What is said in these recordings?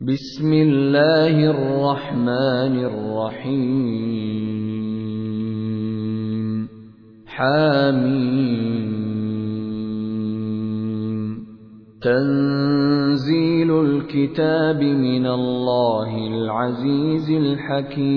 بسم الله الرحمن الرحيم. حاميم تنزيل الكتاب من الله العزيز الحكيم.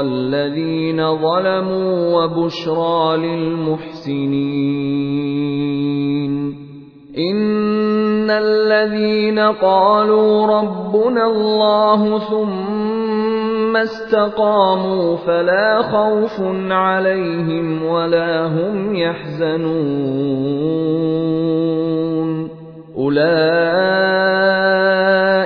الذين ظلموا وبشرى للمحسنين إن الذين قالوا ربنا الله ثم استقاموا فلا خوف عليهم ولا هم يحزنون أولئك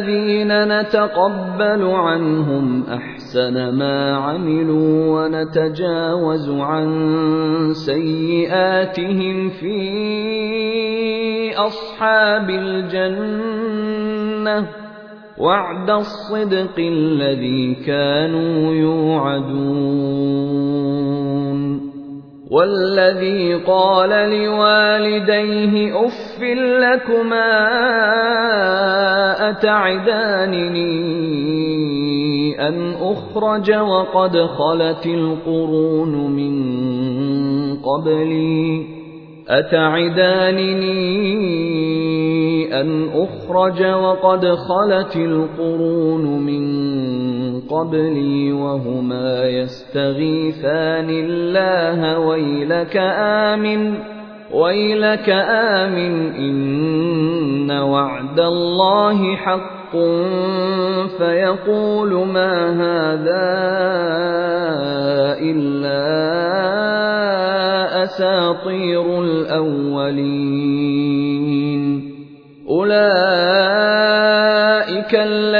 الَّذِينَ نَتَقَبَّلُ عَنْهُمْ أَحْسَنَ مَا عَمِلُوا وَنَتَجَاوَزُ عَن سَيِّئَاتِهِمْ فِي أَصْحَابِ الْجَنَّةِ وَعْدَ الصِّدْقِ الَّذِي كَانُوا يُوعَدُونَ. وَالَّذِي قَالَ لِوَالِدَيْهِ أُفٍّ لَّكُمَا أَتَعِدَانِنِي أَنْ أُخْرَجَ وَقَدْ خَلَتِ الْقُرُونُ مِن قَبْلِي أَتَعِدَانِنِي أَنْ أُخْرَجَ وَقَدْ خَلَتِ الْقُرُونُ مِن قَبْلِي وَهُمَا يَسْتَغِيثَانِ اللَّهَ وَيْلَكَ آمِنْ وَيْلَكَ آمِنْ إِنَّ وَعْدَ اللَّهِ حَقٌّ. فَيَقُولُ مَا هَٰذَا إِلَّا أَسَاطِيرُ الْأَوَّلِينَ. أُولَٰئِكَ الَّذِينَ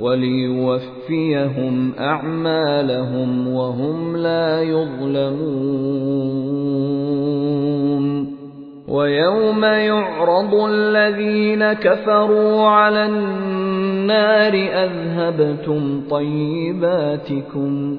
وَلِيُوَفِّيَهُمْ أَعْمَالَهُمْ وَهُمْ لَا يُظْلَمُونَ وَيَوْمَ يُعْرَضُ الَّذِينَ كَفَرُوا عَلَى النَّارِ أَذْهَبْتُمْ طَيِّبَاتِكُمْ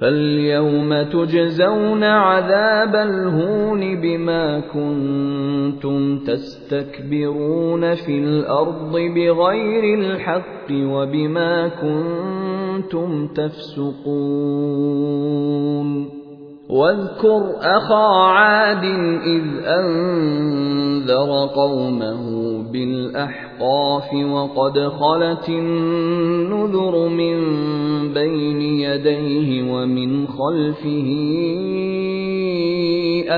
فَالْيَوْمَ تُجْزَوْنَ عَذَابَ الْهُونِ بِمَا كُنتُمْ تَسْتَكْبِرُونَ فِي الْأَرْضِ بِغَيْرِ الْحَقِّ وَبِمَا كُنتُمْ تَفْسُقُونَ وَاذْكُرْ أَخَا عَادٍ إِذْ أَنذَرَ قَوْمَهُ بِالْأَحْقَافِ وَقَدْ خَلَتِ النُّذُرُ مِن بَيْنِ يَدَيْهِ وَمِنْ خَلْفِهِ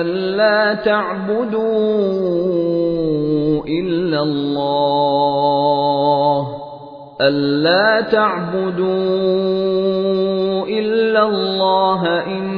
أَلَّا تَعْبُدُوا إِلَّا اللَّهَ أَلَّا تَعْبُدُوا إِلَّا اللَّهَ إِنِّي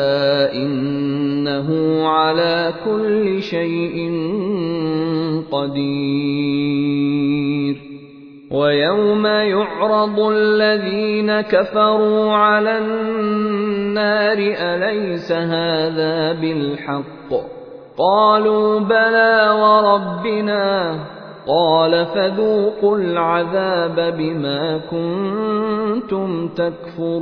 على كل شيء قدير. ويوم يعرض الذين كفروا على النار أليس هذا بالحق؟ قالوا بلى وربنا. قال فذوقوا العذاب بما كنتم تكفرون.